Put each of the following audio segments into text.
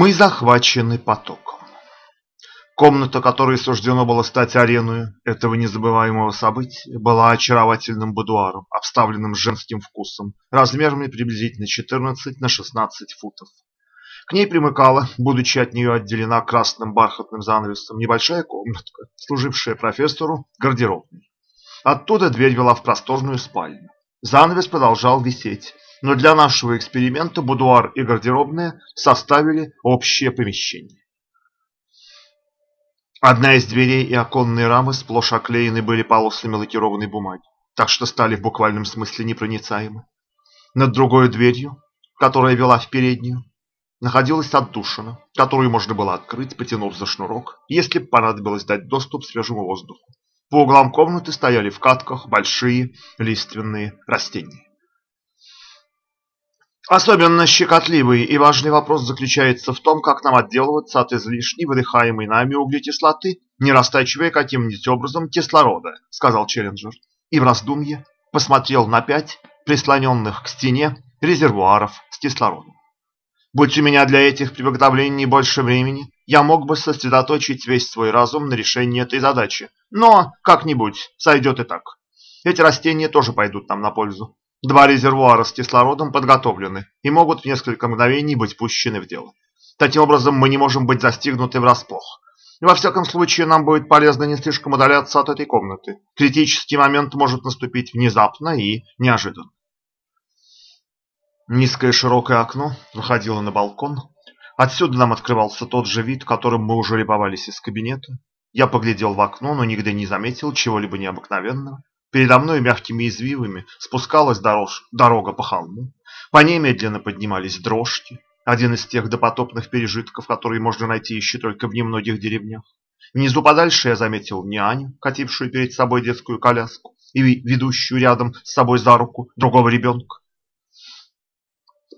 Мы захвачены потоком. Комната, которой суждено было стать ареной этого незабываемого события, была очаровательным будуаром, обставленным женским вкусом, размерами приблизительно 14 на 16 футов. К ней примыкала, будучи от нее отделена красным бархатным занавесом, небольшая комнатка, служившая профессору гардеробной. Оттуда дверь вела в просторную спальню. Занавес продолжал висеть, но для нашего эксперимента будуар и гардеробная составили общее помещение. Одна из дверей и оконные рамы сплошь оклеены были полосами лакированной бумаги, так что стали в буквальном смысле непроницаемы. Над другой дверью, которая вела в переднюю, находилась отдушина, которую можно было открыть, потянув за шнурок, если понадобилось дать доступ свежему воздуху. По углам комнаты стояли в катках большие лиственные растения. Особенно щекотливый и важный вопрос заключается в том, как нам отделываться от излишней выдыхаемой нами углекислоты, не растачивая каким-нибудь образом кислорода, сказал Челленджер. И в раздумье посмотрел на пять прислоненных к стене резервуаров с кислородом. Будь у меня для этих приготовлений больше времени, я мог бы сосредоточить весь свой разум на решении этой задачи. Но как-нибудь сойдет и так. Эти растения тоже пойдут нам на пользу. Два резервуара с кислородом подготовлены и могут в несколько мгновений быть пущены в дело. Таким образом, мы не можем быть застигнуты врасплох. Во всяком случае, нам будет полезно не слишком удаляться от этой комнаты. Критический момент может наступить внезапно и неожиданно. Низкое широкое окно выходило на балкон. Отсюда нам открывался тот же вид, которым мы уже любовались из кабинета. Я поглядел в окно, но нигде не заметил чего-либо необыкновенного. Передо мной мягкими извивами спускалась дорож... дорога по холму. По ней медленно поднимались дрожки, один из тех допотопных пережитков, которые можно найти еще только в немногих деревнях. Внизу подальше я заметил няню, катившую перед собой детскую коляску и ведущую рядом с собой за руку другого ребенка.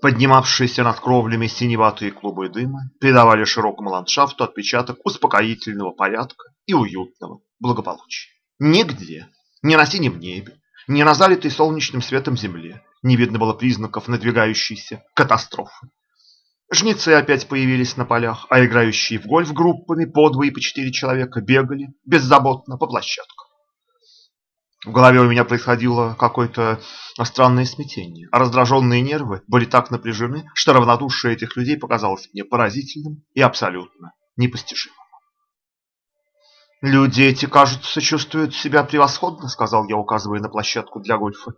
Поднимавшиеся над кровлями синеватые клубы дыма придавали широкому ландшафту отпечаток успокоительного порядка и уютного благополучия. Нигде, ни на синем небе, ни на залитой солнечным светом земле не видно было признаков надвигающейся катастрофы. Жнецы опять появились на полях, а играющие в гольф группами по два и по четыре человека бегали беззаботно по площадкам. В голове у меня происходило какое-то странное смятение, а раздраженные нервы были так напряжены, что равнодушие этих людей показалось мне поразительным и абсолютно непостижимым. «Люди эти, кажется, чувствуют себя превосходно», — сказал я, указывая на площадку для гольфа.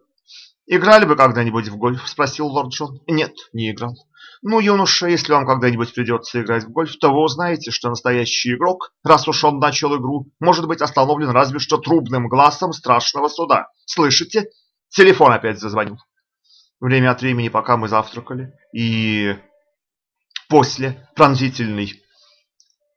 «Играли бы когда-нибудь в гольф?» — спросил лорд Джон. «Нет, не играл». «Ну, юноша, если вам когда-нибудь придется играть в гольф, то вы узнаете, что настоящий игрок, раз уж он начал игру, может быть остановлен разве что трубным глазом страшного суда. Слышите? Телефон опять зазвонил». Время от времени, пока мы завтракали, и после пронзительный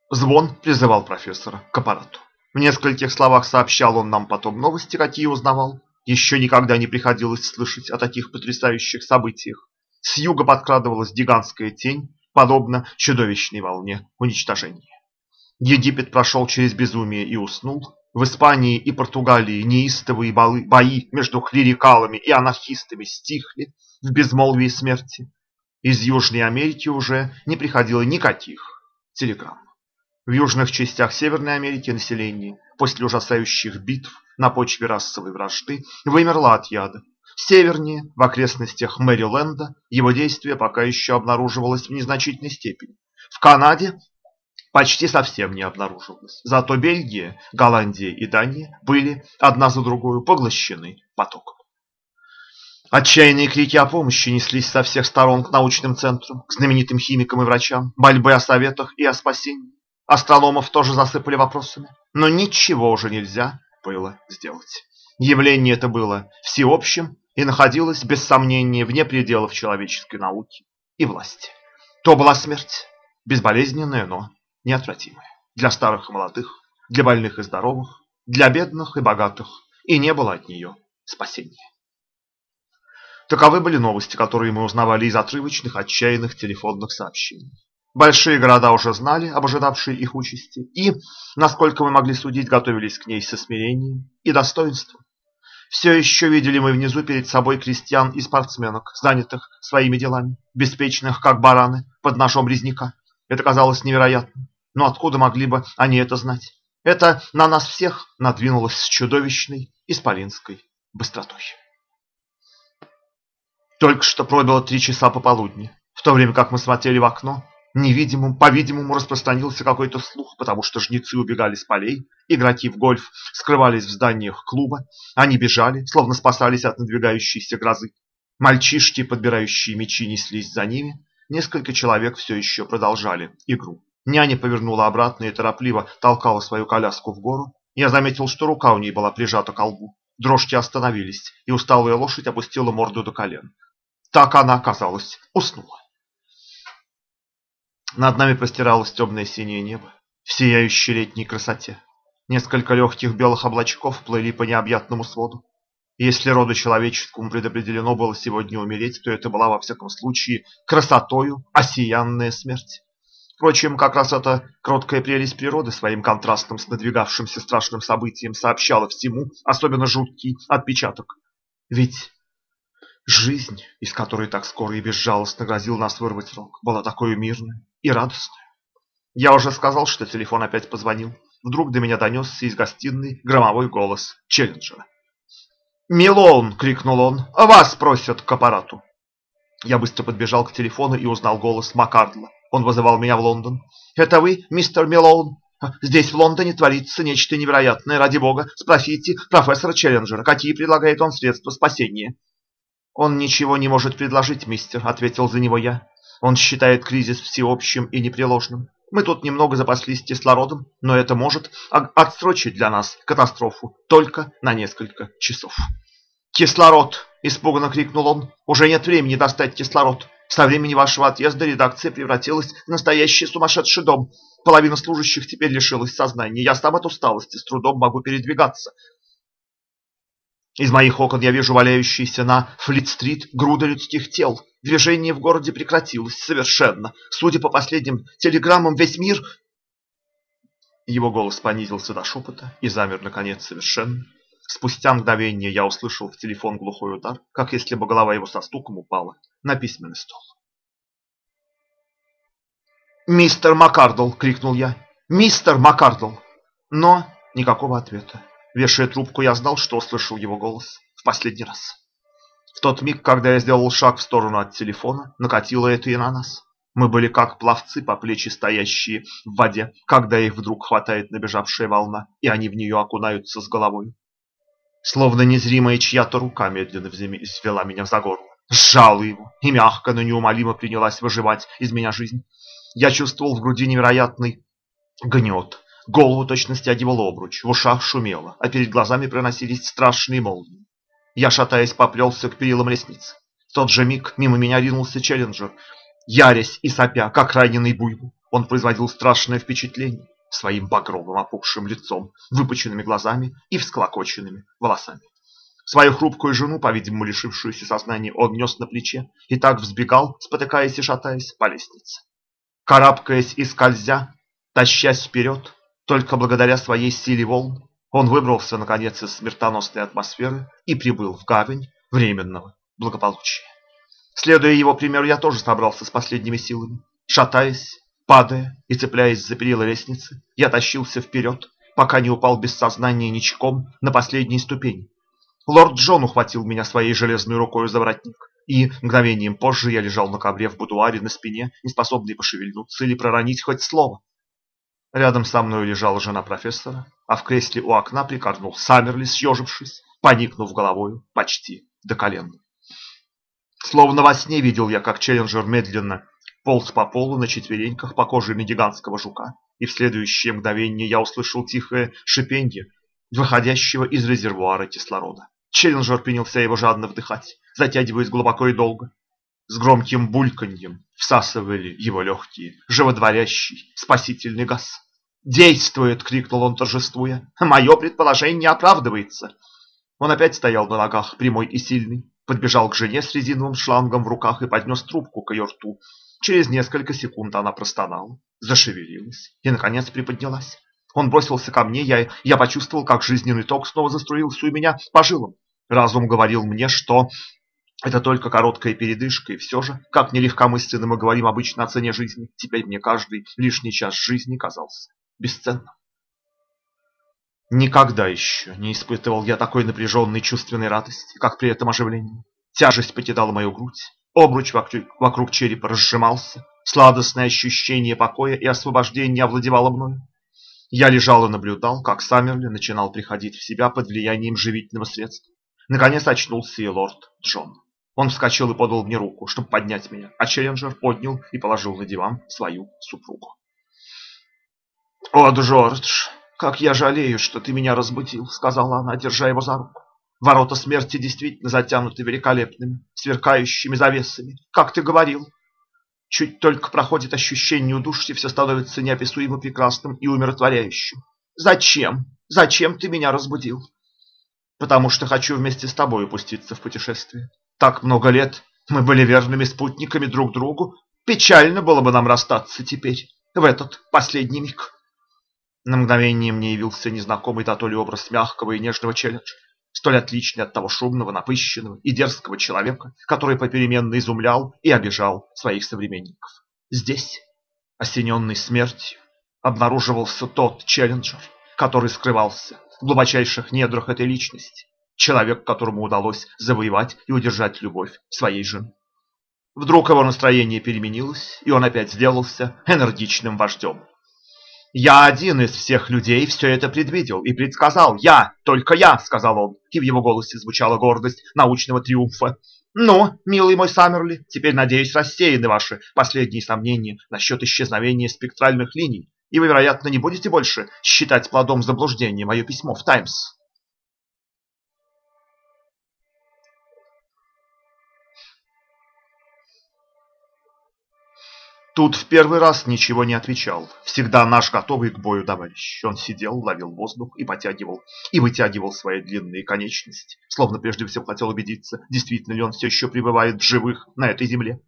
звон призывал профессора к аппарату. В нескольких словах сообщал он нам потом новости, какие узнавал. Еще никогда не приходилось слышать о таких потрясающих событиях. С юга подкрадывалась гигантская тень, подобно чудовищной волне уничтожения. Египет прошел через безумие и уснул. В Испании и Португалии неистовые бои между клерикалами и анархистами стихли в безмолвии смерти. Из Южной Америки уже не приходило никаких телеграмм. В южных частях Северной Америки население после ужасающих битв на почве расовой вражды вымерло от яда. Севернее, в окрестностях Мэриленда, его действие пока еще обнаруживалось в незначительной степени. В Канаде почти совсем не обнаруживалось. Зато Бельгия, Голландия и Дания были одна за другой поглощены потоком. Отчаянные крики о помощи неслись со всех сторон к научным центрам, к знаменитым химикам и врачам, мольбы о советах и о спасении. Астрономов тоже засыпали вопросами, но ничего уже нельзя было сделать. Явление это было всеобщим и находилось, без сомнения, вне пределов человеческой науки и власти. То была смерть, безболезненная, но неотвратимая. Для старых и молодых, для больных и здоровых, для бедных и богатых, и не было от нее спасения. Таковы были новости, которые мы узнавали из отрывочных, отчаянных телефонных сообщений. Большие города уже знали об ожидавшей их участи и, насколько мы могли судить, готовились к ней со смирением и достоинством. Все еще видели мы внизу перед собой крестьян и спортсменок, занятых своими делами, беспечных, как бараны, под ножом резняка. Это казалось невероятным. Но откуда могли бы они это знать? Это на нас всех надвинулось с чудовищной исполинской быстротой. Только что пробило три часа пополудни, в то время как мы смотрели в окно, невидимым, по-видимому, распространился какой-то слух, потому что жнецы убегали с полей, игроки в гольф скрывались в зданиях клуба, они бежали, словно спасались от надвигающейся грозы. Мальчишки, подбирающие мячи, неслись за ними, несколько человек все еще продолжали игру. Няня повернула обратно и торопливо толкала свою коляску в гору. Я заметил, что рука у ней была прижата к лбу. Дрожки остановились, и усталая лошадь опустила морду до колен. Так она, казалось, уснула. Над нами простиралось темное синее небо в сияющей летней красоте. Несколько легких белых облачков плыли по необъятному своду. Если роду человеческому предопределено было сегодня умереть, то это была во всяком случае красотою осиянная смерть. Впрочем, как раз эта кроткая прелесть природы своим контрастом с надвигавшимся страшным событием сообщала всему особенно жуткий отпечаток. Ведь жизнь, из которой так скоро и безжалостно грозил нас вырвать рог, была такой мирной и радостной. Я уже сказал, что телефон опять позвонил. Вдруг до меня донесся из гостиной громовой голос Челленджера. «Милоун!» — крикнул он. «Вас просят к аппарату!» Я быстро подбежал к телефону и узнал голос Маккардла. Он вызывал меня в Лондон. «Это вы, мистер Милоун? Здесь, в Лондоне, творится нечто невероятное. Ради бога, спросите профессора Челленджера, какие предлагает он средства спасения». «Он ничего не может предложить, мистер», — ответил за него я. «Он считает кризис всеобщим и непреложным. Мы тут немного запаслись кислородом, но это может отсрочить для нас катастрофу только на несколько часов». «Кислород!» – испуганно крикнул он. «Уже нет времени достать кислород. Со времени вашего отъезда редакция превратилась в настоящий сумасшедший дом. Половина служащих теперь лишилась сознания. Я сам от усталости с трудом могу передвигаться. Из моих окон я вижу валяющиеся на Флит-стрит груды людских тел. Движение в городе прекратилось совершенно. Судя по последним телеграммам, весь мир... Его голос понизился до шепота и замер, наконец, совершенно. Спустя мгновение я услышал в телефон глухой удар, как если бы голова его со стуком упала на письменный стол. «Мистер Маккардл!» — крикнул я. «Мистер Маккардл!» Но никакого ответа. Вешая трубку, я знал, что услышал его голос в последний раз. В тот миг, когда я сделал шаг в сторону от телефона, накатило это и на нас. Мы были как пловцы по плечи стоящие в воде, когда их вдруг хватает набежавшая волна, и они в нее окунаются с головой. Словно незримая чья-то рука медленно взвела меня за горло, сжала его и мягко, но неумолимо принялась выживать из меня жизнь. Я чувствовал в груди невероятный гнет. Голову точно стягивал обруч, в ушах шумело, а перед глазами проносились страшные молнии. Я, шатаясь, поплелся к перилам лестницы. В тот же миг мимо меня ринулся Челленджер, ярясь и сопя, как раненый буйвол. Он производил страшное впечатление своим багровым опухшим лицом, выпученными глазами и всклокоченными волосами. Свою хрупкую жену, по-видимому, лишившуюся сознания, он нес на плече и так взбегал, спотыкаясь и шатаясь по лестнице. Карабкаясь и скользя, тащась вперед, только благодаря своей силе волн, он выбрался, наконец, из смертоносной атмосферы и прибыл в гавань временного благополучия. Следуя его примеру, я тоже собрался с последними силами. Шатаясь, Падая и цепляясь за перила лестницы, я тащился вперед, пока не упал без сознания ничком на последней ступени. Лорд Джон ухватил меня своей железной рукой за воротник, и мгновением позже я лежал на ковре в будуаре на спине, не способный пошевельнуться или проронить хоть слово. Рядом со мной лежала жена профессора, а в кресле у окна прикорнул Саммерли, съежившись, поникнув головою почти до колен. Словно во сне видел я, как Челленджер медленно полз по полу на четвереньках по коже на гигантского жука, и в следующее мгновение я услышал тихое шипенье, выходящего из резервуара кислорода. Челленджер принялся его жадно вдыхать, затягиваясь глубоко и долго. С громким бульканьем всасывали его легкие, живодворящий, спасительный газ. «Действует!» — крикнул он, торжествуя. «Мое предположение оправдывается!» Он опять стоял на ногах, прямой и сильный, подбежал к жене с резиновым шлангом в руках и поднес трубку к ее рту. Через несколько секунд она простонала, зашевелилась и, наконец, приподнялась. Он бросился ко мне, я, я почувствовал, как жизненный ток снова заструился у меня по жилам. Разум говорил мне, что Это только короткая передышка, и все же, как нелегкомысленно мы говорим обычно о цене жизни, теперь мне каждый лишний час жизни казался бесценным. Никогда еще не испытывал я такой напряженной чувственной радости, как при этом оживлении. Тяжесть покидала мою грудь, обруч вокруг, вокруг черепа разжимался, сладостное ощущение покоя и освобождения овладевало мною. Я лежал и наблюдал, как Саммерли начинал приходить в себя под влиянием живительного средства. Наконец очнулся и лорд Джон. Он вскочил и подал мне руку, чтобы поднять меня, а Челленджер поднял и положил на диван свою супругу. «О, Джордж, как я жалею, что ты меня разбудил», — сказала она, держа его за руку. «Ворота смерти действительно затянуты великолепными, сверкающими завесами, как ты говорил. Чуть только проходит ощущение удушья, все становится неописуемо прекрасным и умиротворяющим. Зачем? Зачем ты меня разбудил?» «Потому что хочу вместе с тобой упуститься в путешествие. Так много лет мы были верными спутниками друг другу. Печально было бы нам расстаться теперь, в этот последний миг». На мгновение мне явился незнакомый Татоли образ мягкого и нежного челленджа, столь отличный от того шумного, напыщенного и дерзкого человека, который попеременно изумлял и обижал своих современников. Здесь, осененный смертью, обнаруживался тот челленджер, который скрывался в глубочайших недрах этой личности, человек, которому удалось завоевать и удержать любовь своей жены. Вдруг его настроение переменилось, и он опять сделался энергичным вождем. «Я один из всех людей все это предвидел и предсказал. Я, только я!» — сказал он, и в его голосе звучала гордость научного триумфа. «Ну, милый мой Саммерли, теперь, надеюсь, рассеяны ваши последние сомнения насчет исчезновения спектральных линий, и вы, вероятно, не будете больше считать плодом заблуждения мое письмо в «Таймс». Тут в первый раз ничего не отвечал. Всегда наш готовый к бою товарищ. Он сидел, ловил воздух и потягивал, и вытягивал свои длинные конечности, словно прежде всего хотел убедиться, действительно ли он все еще пребывает в живых на этой земле.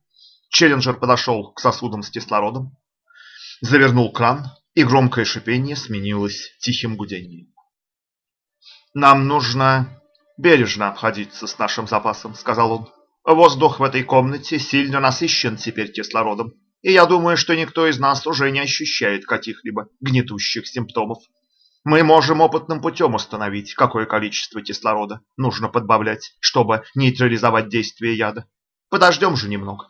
Челленджер подошел к сосудам с кислородом, завернул кран, и громкое шипение сменилось тихим гудением. «Нам нужно бережно обходиться с нашим запасом», — сказал он. «Воздух в этой комнате сильно насыщен теперь кислородом и я думаю, что никто из нас уже не ощущает каких-либо гнетущих симптомов. Мы можем опытным путем установить, какое количество кислорода нужно подбавлять, чтобы нейтрализовать действие яда. Подождем же немного.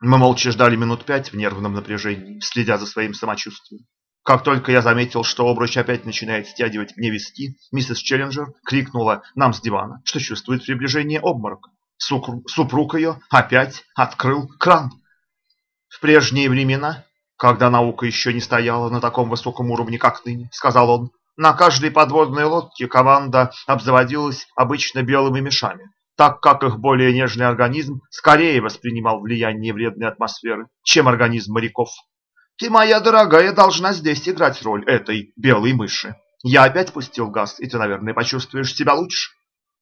Мы молча ждали минут пять в нервном напряжении, следя за своим самочувствием. Как только я заметил, что обруч опять начинает стягивать мне виски, миссис Челленджер крикнула нам с дивана, что чувствует приближение обморока. Супруг ее опять открыл кран. В прежние времена, когда наука еще не стояла на таком высоком уровне, как ныне, сказал он, на каждой подводной лодке команда обзаводилась обычно белыми мешами, так как их более нежный организм скорее воспринимал влияние вредной атмосферы, чем организм моряков. Ты, моя дорогая, должна здесь играть роль этой белой мыши. Я опять пустил газ, и ты, наверное, почувствуешь себя лучше.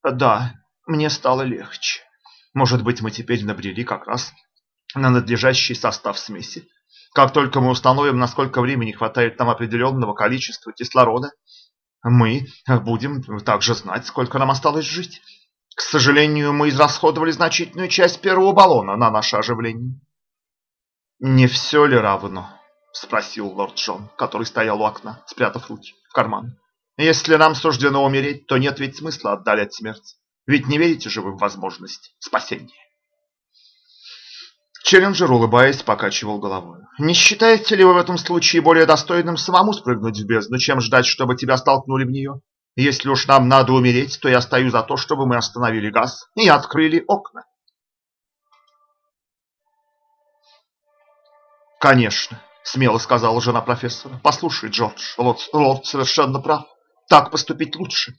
Да, мне стало легче. Может быть, мы теперь набрели как раз на надлежащий состав смеси. Как только мы установим, насколько времени хватает нам определенного количества кислорода, мы будем также знать, сколько нам осталось жить. К сожалению, мы израсходовали значительную часть первого баллона на наше оживление. «Не все ли равно?» – спросил лорд Джон, который стоял у окна, спрятав руки в карман. «Если нам суждено умереть, то нет ведь смысла отдалять смерть. Ведь не верите же вы в возможность спасения?» Челленджер, улыбаясь, покачивал головой. «Не считаете ли вы в этом случае более достойным самому спрыгнуть в бездну, чем ждать, чтобы тебя столкнули в нее? Если уж нам надо умереть, то я стою за то, чтобы мы остановили газ и открыли окна». «Конечно», — смело сказала жена профессора. «Послушай, Джордж, лорд, лорд совершенно прав. Так поступить лучше».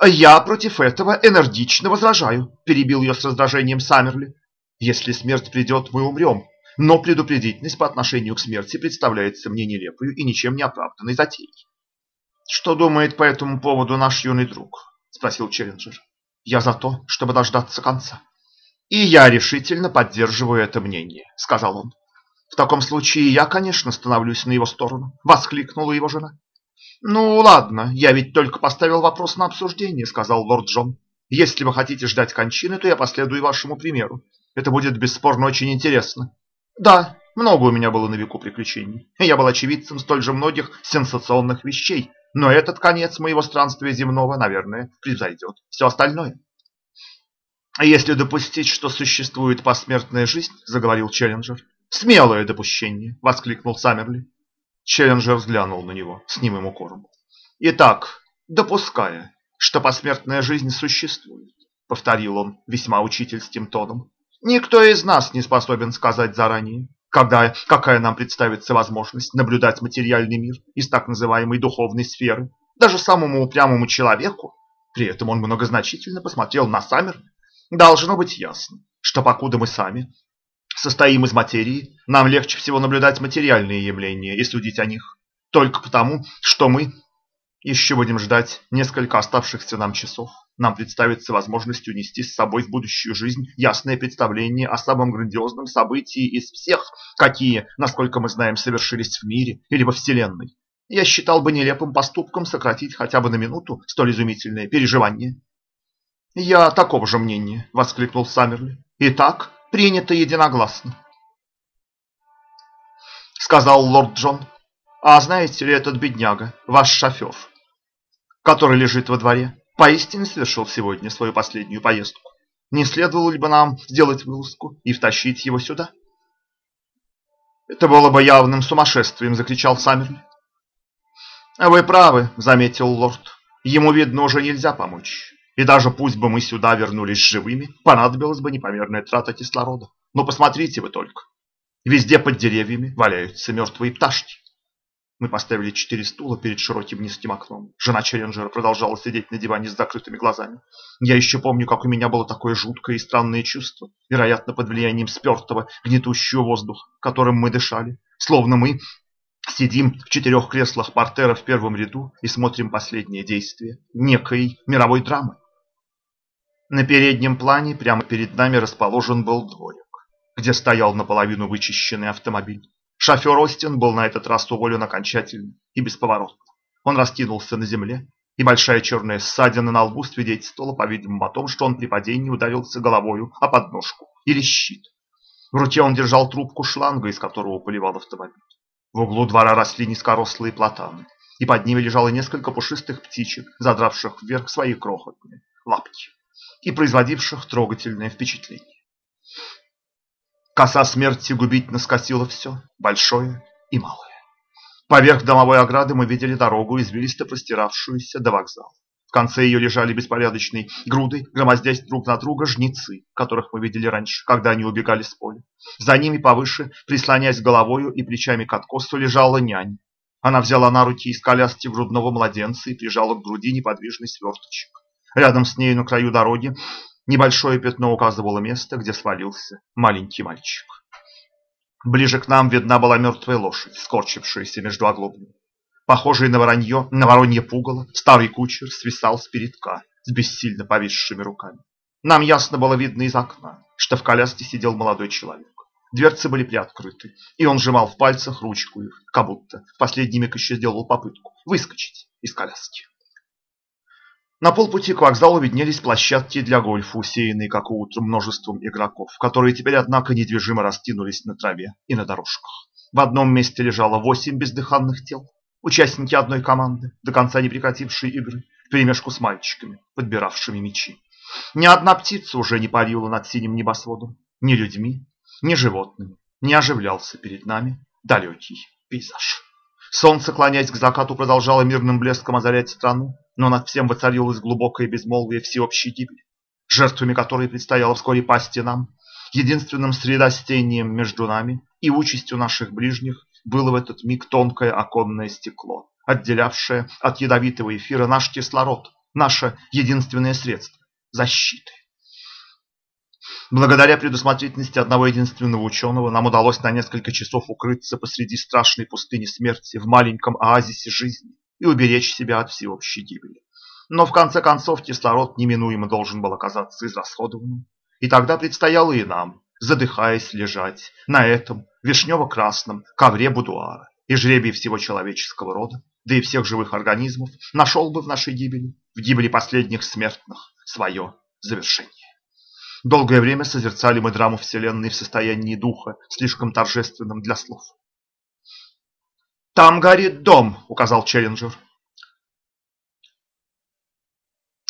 «Я против этого энергично возражаю», — перебил ее с раздражением Саммерли. Если смерть придет, мы умрем. Но предупредительность по отношению к смерти представляется мне нелепой и ничем не оправданной затеей. «Что думает по этому поводу наш юный друг?» – спросил Челленджер. «Я за то, чтобы дождаться конца». «И я решительно поддерживаю это мнение», – сказал он. «В таком случае я, конечно, становлюсь на его сторону», – воскликнула его жена. «Ну, ладно, я ведь только поставил вопрос на обсуждение», – сказал лорд Джон. Если вы хотите ждать кончины, то я последую вашему примеру. Это будет бесспорно очень интересно. Да, много у меня было на веку приключений. Я был очевидцем столь же многих сенсационных вещей, но этот конец моего странствия земного, наверное, превзойдет все остальное. А если допустить, что существует посмертная жизнь, заговорил Челленджер. Смелое допущение, воскликнул Саммерли. Челленджер взглянул на него с немым укором. Итак, допуская, что посмертная жизнь существует, повторил он весьма учительским тоном, никто из нас не способен сказать заранее, когда, какая нам представится возможность наблюдать материальный мир из так называемой духовной сферы. Даже самому упрямому человеку, при этом он многозначительно посмотрел на Саммерли, Должно быть ясно, что покуда мы сами состоим из материи, нам легче всего наблюдать материальные явления и судить о них. Только потому, что мы еще будем ждать несколько оставшихся нам часов. Нам представится возможность унести с собой в будущую жизнь ясное представление о самом грандиозном событии из всех, какие, насколько мы знаем, совершились в мире или во Вселенной. Я считал бы нелепым поступком сократить хотя бы на минуту столь изумительное переживание. «Я такого же мнения», — воскликнул Саммерли. «Итак, принято единогласно», — сказал лорд Джон. «А знаете ли, этот бедняга, ваш шофер, который лежит во дворе, поистине совершил сегодня свою последнюю поездку. Не следовало ли бы нам сделать вылазку и втащить его сюда?» «Это было бы явным сумасшествием», — закричал Саммерли. «Вы правы», — заметил лорд. «Ему, видно, уже нельзя помочь. И даже пусть бы мы сюда вернулись живыми, понадобилась бы непомерная трата кислорода. Но посмотрите вы только. Везде под деревьями валяются мертвые пташки. Мы поставили четыре стула перед широким низким окном. Жена Челленджера продолжала сидеть на диване с закрытыми глазами. Я еще помню, как у меня было такое жуткое и странное чувство, вероятно, под влиянием спертого, гнетущего воздуха, которым мы дышали. Словно мы Сидим в четырех креслах портера в первом ряду и смотрим последнее действие некой мировой драмы. На переднем плане прямо перед нами расположен был дворик, где стоял наполовину вычищенный автомобиль. Шофер Остин был на этот раз уволен окончательно и бесповоротно. Он раскинулся на земле, и большая черная ссадина на лбу свидетельствовала, по-видимому, о том, что он при падении ударился головою о подножку или щит. В руке он держал трубку шланга, из которого поливал автомобиль. В углу двора росли низкорослые платаны, и под ними лежало несколько пушистых птичек, задравших вверх свои крохотные лапки и производивших трогательное впечатление. Коса смерти губительно скосила все, большое и малое. Поверх домовой ограды мы видели дорогу, извилисто простиравшуюся до вокзала. В конце ее лежали беспорядочной грудой, громоздясь друг на друга, жнецы, которых мы видели раньше, когда они убегали с поля. За ними повыше, прислоняясь головою и плечами к откосу, лежала нянь. Она взяла на руки из коляски грудного младенца и прижала к груди неподвижный сверточек. Рядом с ней на краю дороги небольшое пятно указывало место, где свалился маленький мальчик. Ближе к нам видна была мертвая лошадь, скорчившаяся между оглоблями. Похожий на воронье, на воронье пугало, старый кучер свисал с передка с бессильно повисшими руками. Нам ясно было видно из окна, что в коляске сидел молодой человек. Дверцы были приоткрыты, и он сжимал в пальцах ручку их, как будто в последний миг еще сделал попытку выскочить из коляски. На полпути к вокзалу виднелись площадки для гольфа, усеянные, как утром, множеством игроков, которые теперь, однако, недвижимо растянулись на траве и на дорожках. В одном месте лежало восемь бездыханных тел, участники одной команды, до конца не прекратившие игры, вперемешку с мальчиками, подбиравшими мячи. Ни одна птица уже не парила над синим небосводом, ни людьми, ни животными. Не оживлялся перед нами далекий пейзаж. Солнце, клонясь к закату, продолжало мирным блеском озарять страну, но над всем воцарилось глубокое безмолвие всеобщей гибели, жертвами которой предстояло вскоре пасть и нам. Единственным средостением между нами и участью наших ближних было в этот миг тонкое оконное стекло, отделявшее от ядовитого эфира наш кислород, наше единственное средство защиты. Благодаря предусмотрительности одного единственного ученого нам удалось на несколько часов укрыться посреди страшной пустыни смерти в маленьком оазисе жизни и уберечь себя от всеобщей гибели. Но в конце концов кислород неминуемо должен был оказаться израсходованным. И тогда предстояло и нам, задыхаясь, лежать на этом вишнево-красном ковре будуара. И жребий всего человеческого рода, да и всех живых организмов, нашел бы в нашей гибели, в гибели последних смертных, свое завершение. Долгое время созерцали мы драму Вселенной в состоянии духа, слишком торжественном для слов. «Там горит дом», — указал Челленджер.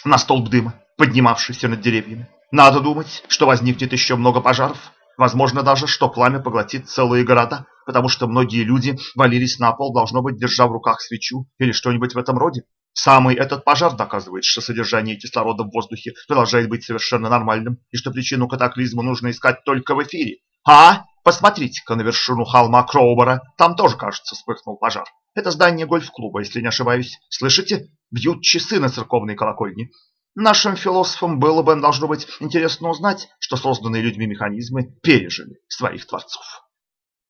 На столб дыма, поднимавшийся над деревьями. Надо думать, что возникнет еще много пожаров. Возможно даже, что пламя поглотит целые города, потому что многие люди валились на пол, должно быть, держа в руках свечу или что-нибудь в этом роде. Самый этот пожар доказывает, что содержание кислорода в воздухе продолжает быть совершенно нормальным, и что причину катаклизма нужно искать только в эфире. А, посмотрите-ка на вершину холма Кроубера, там тоже, кажется, вспыхнул пожар. Это здание гольф-клуба, если не ошибаюсь. Слышите? Бьют часы на церковной колокольне. Нашим философам было бы, должно быть, интересно узнать, что созданные людьми механизмы пережили своих творцов.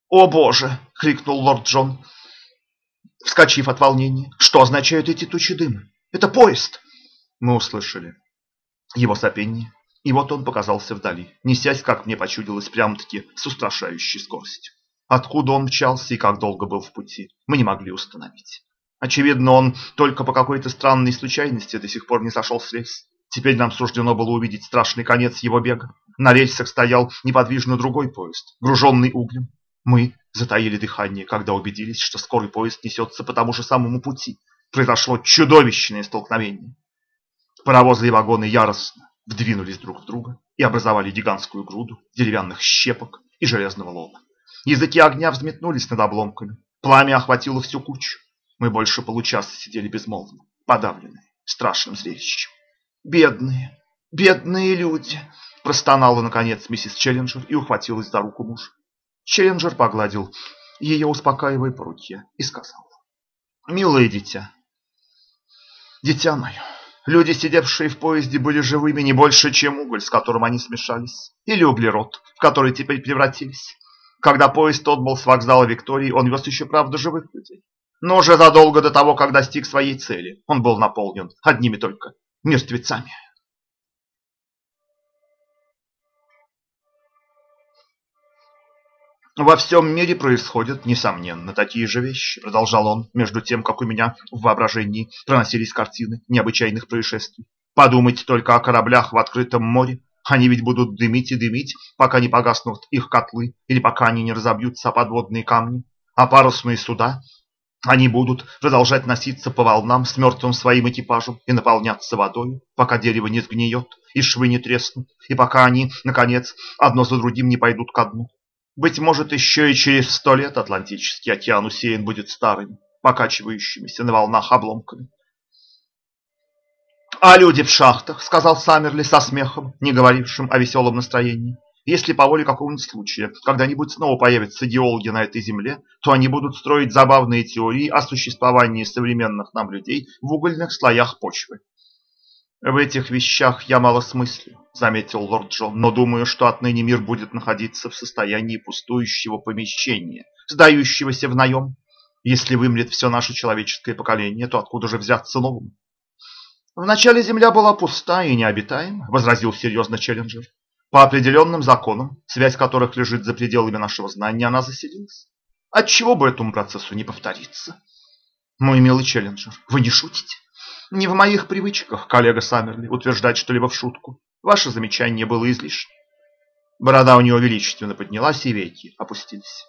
«О боже!» — крикнул лорд Джон, вскочив от волнения. «Что означают эти тучи дыма? Это поезд!» Мы услышали его сопение, и вот он показался вдали, несясь, как мне почудилось, прямо-таки с устрашающей скоростью. Откуда он мчался и как долго был в пути, мы не могли установить. Очевидно, он только по какой-то странной случайности до сих пор не сошел с рельс. Теперь нам суждено было увидеть страшный конец его бега. На рельсах стоял неподвижно другой поезд, груженный углем. Мы затаили дыхание, когда убедились, что скорый поезд несется по тому же самому пути. Произошло чудовищное столкновение. Паровозы и вагоны яростно вдвинулись друг в друга и образовали гигантскую груду деревянных щепок и железного лома. Языки огня взметнулись над обломками. Пламя охватило всю кучу. Мы больше получаса сидели безмолвно, подавленные страшным зрелищем. «Бедные, бедные люди!» – простонала, наконец, миссис Челленджер и ухватилась за руку мужа. Челленджер погладил ее, успокаивая по руке, и сказал. «Милое дитя, дитя мое, люди, сидевшие в поезде, были живыми не больше, чем уголь, с которым они смешались, или углерод, в который теперь превратились. Когда поезд отбыл с вокзала Виктории, он вез еще, правда, живых людей но уже задолго до того, как достиг своей цели, он был наполнен одними только мертвецами. «Во всем мире происходят, несомненно, такие же вещи», — продолжал он, между тем, как у меня в воображении проносились картины необычайных происшествий. «Подумайте только о кораблях в открытом море. Они ведь будут дымить и дымить, пока не погаснут их котлы или пока они не разобьются о подводные камни. А парусные суда они будут продолжать носиться по волнам с мертвым своим экипажем и наполняться водой, пока дерево не сгниет и швы не треснут, и пока они, наконец, одно за другим не пойдут ко дну. Быть может, еще и через сто лет Атлантический океан усеян будет старыми, покачивающимися на волнах обломками. «А люди в шахтах», — сказал Саммерли со смехом, не говорившим о веселом настроении. Если по воле какого-нибудь случая когда-нибудь снова появятся геологи на этой земле, то они будут строить забавные теории о существовании современных нам людей в угольных слоях почвы. «В этих вещах я мало смыслю», — заметил лорд Джон, «но думаю, что отныне мир будет находиться в состоянии пустующего помещения, сдающегося в наем. Если вымрет все наше человеческое поколение, то откуда же взяться новым? «Вначале земля была пуста и необитаема», — возразил серьезно Челленджер. По определенным законам, связь которых лежит за пределами нашего знания, она заселилась. Отчего бы этому процессу не повториться? Мой милый Челленджер, вы не шутите? Не в моих привычках, коллега Саммерли, утверждать что-либо в шутку. Ваше замечание было излишне. Борода у него величественно поднялась, и веки опустились.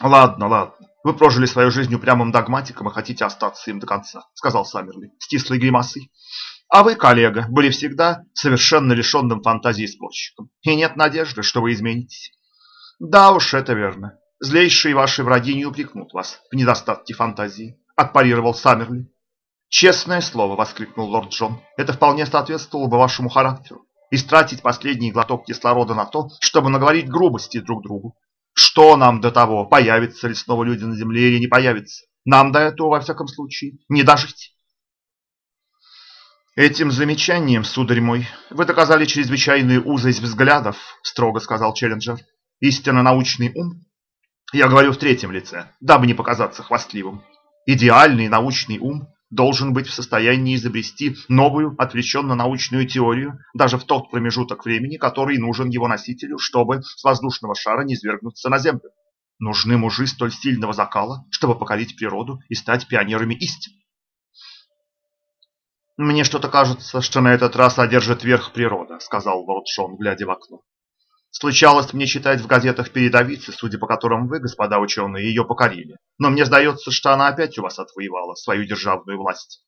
«Ладно, ладно. Вы прожили свою жизнь упрямым догматиком и хотите остаться им до конца», — сказал Саммерли с кислой гримасой. А вы, коллега, были всегда совершенно лишенным фантазии спорщиком. И нет надежды, что вы изменитесь. Да уж, это верно. Злейшие ваши враги не упрекнут вас в недостатке фантазии, отпарировал Саммерли. Честное слово, воскликнул лорд Джон, это вполне соответствовало бы вашему характеру. Истратить последний глоток кислорода на то, чтобы наговорить грубости друг другу. Что нам до того, появятся ли снова люди на земле или не появятся? Нам до этого, во всяком случае, не дожить. «Этим замечанием, сударь мой, вы доказали чрезвычайную узость взглядов», строго сказал Челленджер. «Истинно научный ум, я говорю в третьем лице, дабы не показаться хвастливым, идеальный научный ум должен быть в состоянии изобрести новую отвлеченно-научную теорию даже в тот промежуток времени, который нужен его носителю, чтобы с воздушного шара не свергнуться на Землю. Нужны мужи столь сильного закала, чтобы покорить природу и стать пионерами истины. «Мне что-то кажется, что на этот раз одержит верх природа», — сказал лорд Шон, глядя в окно. «Случалось мне читать в газетах передовицы, судя по которым вы, господа ученые, ее покорили. Но мне сдается, что она опять у вас отвоевала свою державную власть».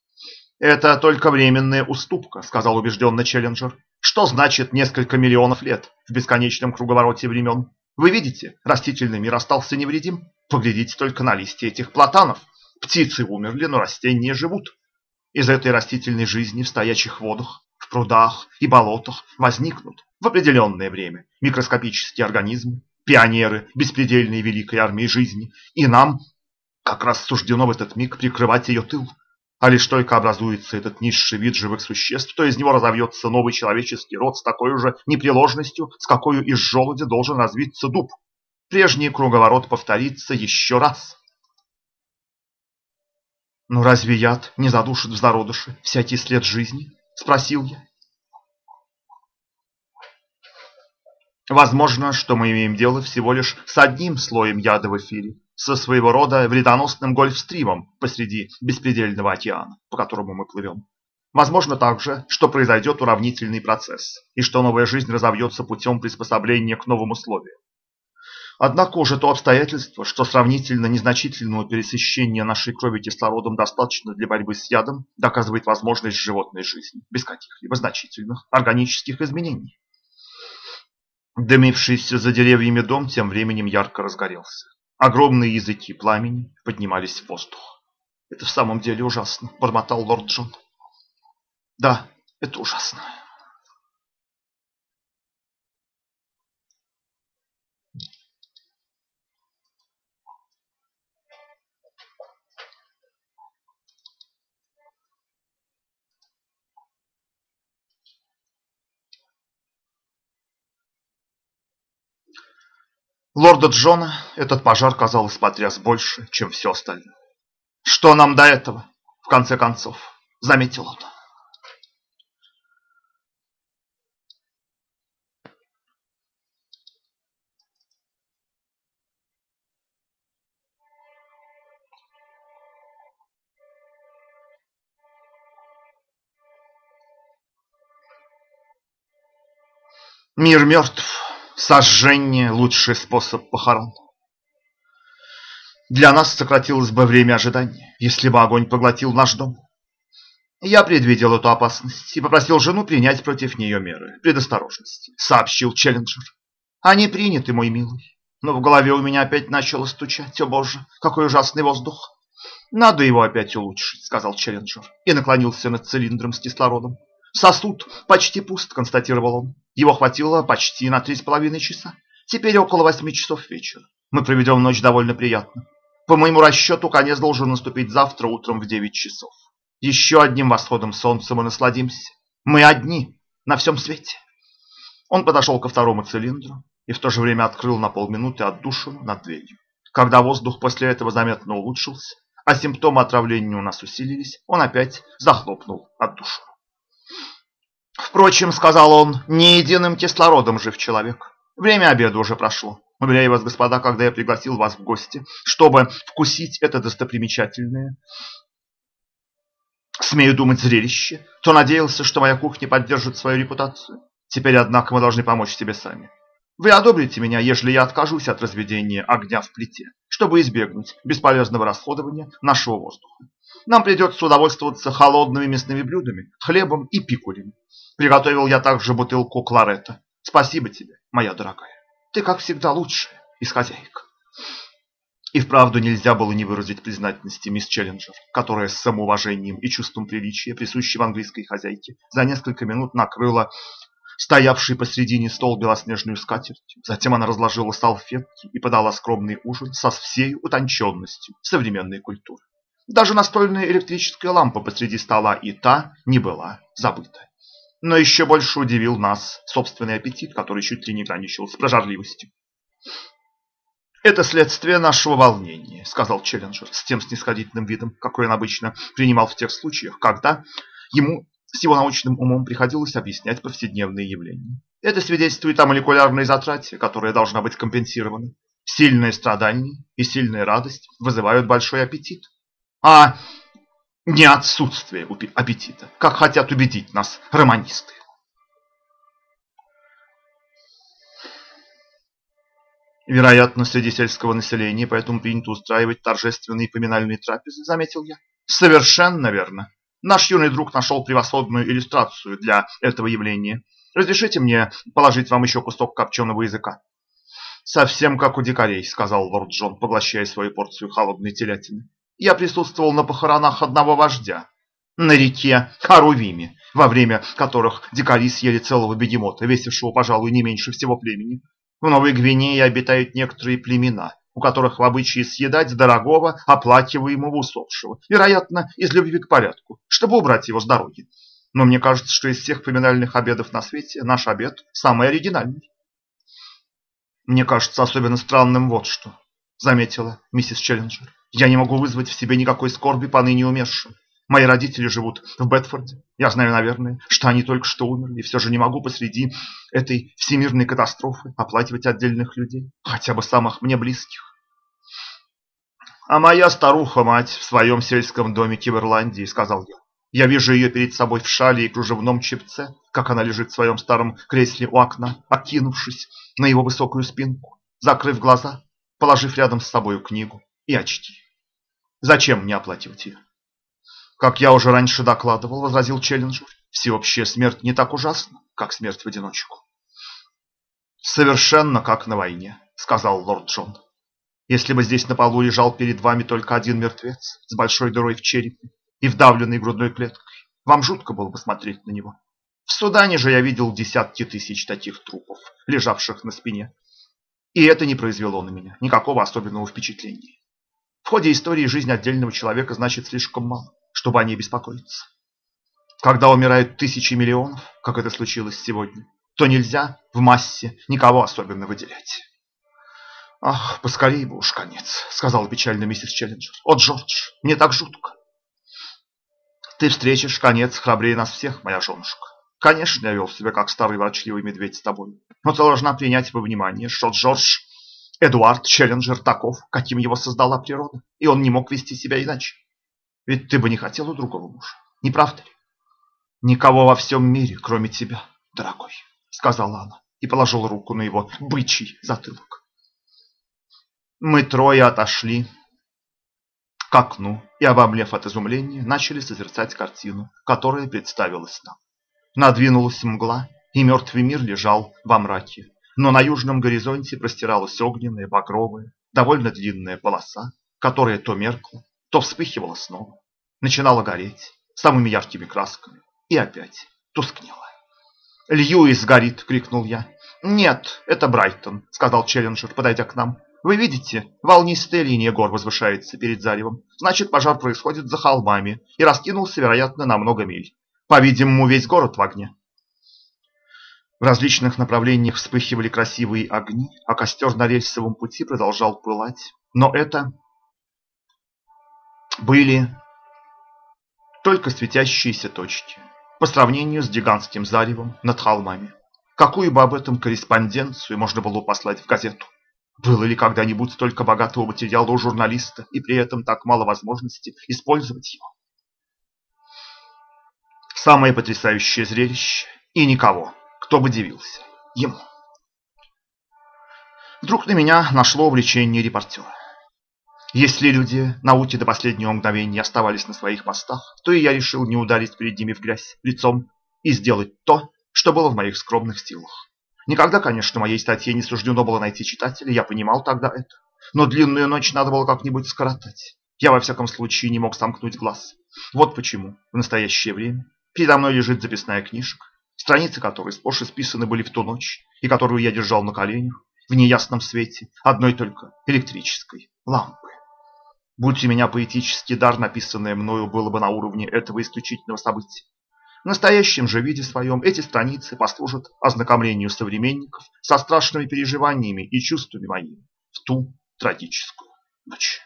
«Это только временная уступка», — сказал убежденно Челленджер. «Что значит несколько миллионов лет в бесконечном круговороте времен? Вы видите, растительный мир остался невредим. Поглядите только на листья этих платанов. Птицы умерли, но растения живут. Из этой растительной жизни в стоячих водах, в прудах и болотах возникнут в определенное время микроскопические организмы, пионеры беспредельной великой армии жизни, и нам как раз суждено в этот миг прикрывать ее тыл. А лишь только образуется этот низший вид живых существ, то из него разовьется новый человеческий род с такой же непреложностью, с какой из желуди должен развиться дуб. Прежний круговорот повторится еще раз. «Ну разве яд не задушит в зародыше всякий след жизни?» – спросил я. Возможно, что мы имеем дело всего лишь с одним слоем яда в эфире, со своего рода вредоносным гольфстримом посреди беспредельного океана, по которому мы плывем. Возможно также, что произойдет уравнительный процесс, и что новая жизнь разовьется путем приспособления к новым условиям. Однако уже то обстоятельство, что сравнительно незначительного пересыщения нашей крови кислородом достаточно для борьбы с ядом, доказывает возможность животной жизни, без каких-либо значительных органических изменений. Дымившийся за деревьями дом тем временем ярко разгорелся. Огромные языки пламени поднимались в воздух. «Это в самом деле ужасно», – бормотал лорд Джон. «Да, это ужасно». Лорда Джона этот пожар, казалось, потряс больше, чем все остальное. «Что нам до этого, в конце концов?» – заметил он. Мир мертв. Сожжение – лучший способ похорон. Для нас сократилось бы время ожидания, если бы огонь поглотил наш дом. Я предвидел эту опасность и попросил жену принять против нее меры предосторожности, сообщил Челленджер. Они приняты, мой милый. Но в голове у меня опять начало стучать. О боже, какой ужасный воздух. Надо его опять улучшить, сказал Челленджер и наклонился над цилиндром с кислородом. Сосуд почти пуст, констатировал он. Его хватило почти на три с половиной часа. Теперь около восьми часов вечера. Мы проведем ночь довольно приятно. По моему расчету, конец должен наступить завтра утром в девять часов. Еще одним восходом солнца мы насладимся. Мы одни на всем свете. Он подошел ко второму цилиндру и в то же время открыл на полминуты отдушину над дверью. Когда воздух после этого заметно улучшился, а симптомы отравления у нас усилились, он опять захлопнул отдушину. Впрочем, сказал он, не единым кислородом жив человек. Время обеда уже прошло. Уверяю вас, господа, когда я пригласил вас в гости, чтобы вкусить это достопримечательное, смею думать, зрелище, то надеялся, что моя кухня поддержит свою репутацию. Теперь, однако, мы должны помочь себе сами. Вы одобрите меня, если я откажусь от разведения огня в плите, чтобы избегнуть бесполезного расходования нашего воздуха. Нам придется удовольствоваться холодными мясными блюдами, хлебом и пикулями. Приготовил я также бутылку кларета. Спасибо тебе, моя дорогая. Ты, как всегда, лучшая из хозяек. И вправду нельзя было не выразить признательности мисс Челленджер, которая с самоуважением и чувством приличия, присущей в английской хозяйке, за несколько минут накрыла стоявший посредине стол белоснежную скатертью. Затем она разложила салфетки и подала скромный ужин со всей утонченностью современной культуры. Даже настольная электрическая лампа посреди стола и та не была забыта. Но еще больше удивил нас собственный аппетит, который чуть ли не граничил с прожарливостью. «Это следствие нашего волнения», — сказал Челленджер с тем снисходительным видом, какой он обычно принимал в тех случаях, когда ему с его научным умом приходилось объяснять повседневные явления. Это свидетельствует о молекулярной затрате, которая должна быть компенсирована. Сильное страдание и сильная радость вызывают большой аппетит. А не отсутствие аппетита, как хотят убедить нас романисты. Вероятно, среди сельского населения, поэтому принято устраивать торжественные поминальные трапезы, заметил я. Совершенно верно. Наш юный друг нашел превосходную иллюстрацию для этого явления. Разрешите мне положить вам еще кусок копченого языка? Совсем как у дикарей, сказал лорд Джон, поглощая свою порцию холодной телятины. Я присутствовал на похоронах одного вождя на реке Харувиме, во время которых дикари съели целого бегемота, весившего, пожалуй, не меньше всего племени. В Новой Гвинее обитают некоторые племена, у которых в обычае съедать дорогого, оплакиваемого усопшего, вероятно, из любви к порядку, чтобы убрать его с дороги. Но мне кажется, что из всех поминальных обедов на свете наш обед самый оригинальный. Мне кажется особенно странным вот что, заметила миссис Челленджер. Я не могу вызвать в себе никакой скорби по ныне умершим. Мои родители живут в Бетфорде. Я знаю, наверное, что они только что умерли, и все же не могу посреди этой всемирной катастрофы оплакивать отдельных людей, хотя бы самых мне близких. А моя старуха-мать в своем сельском домике в Ирландии, сказал я. Я вижу ее перед собой в шале и кружевном чепце, как она лежит в своем старом кресле у окна, откинувшись на его высокую спинку, закрыв глаза, положив рядом с собой книгу и очки. Зачем мне оплакивать ее? Как я уже раньше докладывал, возразил Челленджер, всеобщая смерть не так ужасна, как смерть в одиночку. Совершенно как на войне, сказал лорд Джон. Если бы здесь на полу лежал перед вами только один мертвец с большой дырой в черепе и вдавленной грудной клеткой, вам жутко было бы смотреть на него. В Судане же я видел десятки тысяч таких трупов, лежавших на спине. И это не произвело на меня никакого особенного впечатления. В ходе истории жизнь отдельного человека значит слишком мало чтобы о ней беспокоиться. Когда умирают тысячи миллионов, как это случилось сегодня, то нельзя в массе никого особенно выделять. «Ах, поскорее бы уж конец», — сказала печально миссис Челленджер. «О, Джордж, мне так жутко». «Ты встретишь конец храбрее нас всех, моя женушка. Конечно, я вел себя как старый ворчливый медведь с тобой, но ты должна принять во внимание, что Джордж Эдуард Челленджер таков, каким его создала природа, и он не мог вести себя иначе. Ведь ты бы не хотела другого мужа, не правда ли? Никого во всем мире, кроме тебя, дорогой, сказала она и положила руку на его бычий затылок. Мы трое отошли к окну и, обомлев от изумления, начали созерцать картину, которая представилась нам. Надвинулась мгла, и мертвый мир лежал во мраке, но на южном горизонте простиралась огненная, багровая, довольно длинная полоса, которая то меркла, то вспыхивала снова, начинала гореть самыми яркими красками и опять тускнела. «Льюис горит!» — крикнул я. «Нет, это Брайтон», — сказал Челленджер, подойдя к нам. «Вы видите, волнистая линия гор возвышается перед заревом. Значит, пожар происходит за холмами и раскинулся, вероятно, на много миль. По-видимому, весь город в огне». В различных направлениях вспыхивали красивые огни, а костер на рельсовом пути продолжал пылать. Но это были только светящиеся точки по сравнению с гигантским заревом над холмами. Какую бы об этом корреспонденцию можно было послать в газету? Было ли когда-нибудь столько богатого материала у журналиста и при этом так мало возможности использовать его? Самое потрясающее зрелище и никого, кто бы дивился ему. Вдруг на меня нашло увлечение репортера. Если люди науки до последнего мгновения оставались на своих постах, то и я решил не ударить перед ними в грязь лицом и сделать то, что было в моих скромных силах. Никогда, конечно, моей статье не суждено было найти читателя, я понимал тогда это. Но длинную ночь надо было как-нибудь скоротать. Я, во всяком случае, не мог сомкнуть глаз. Вот почему в настоящее время передо мной лежит записная книжка, страницы которой сплошь исписаны были в ту ночь, и которую я держал на коленях в неясном свете одной только электрической лампы. Будь у меня поэтический дар, написанное мною было бы на уровне этого исключительного события. В настоящем же виде своем эти страницы послужат ознакомлению современников со страшными переживаниями и чувствами моими в ту трагическую ночь.